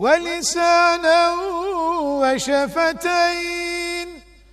ولسانا وشفتين.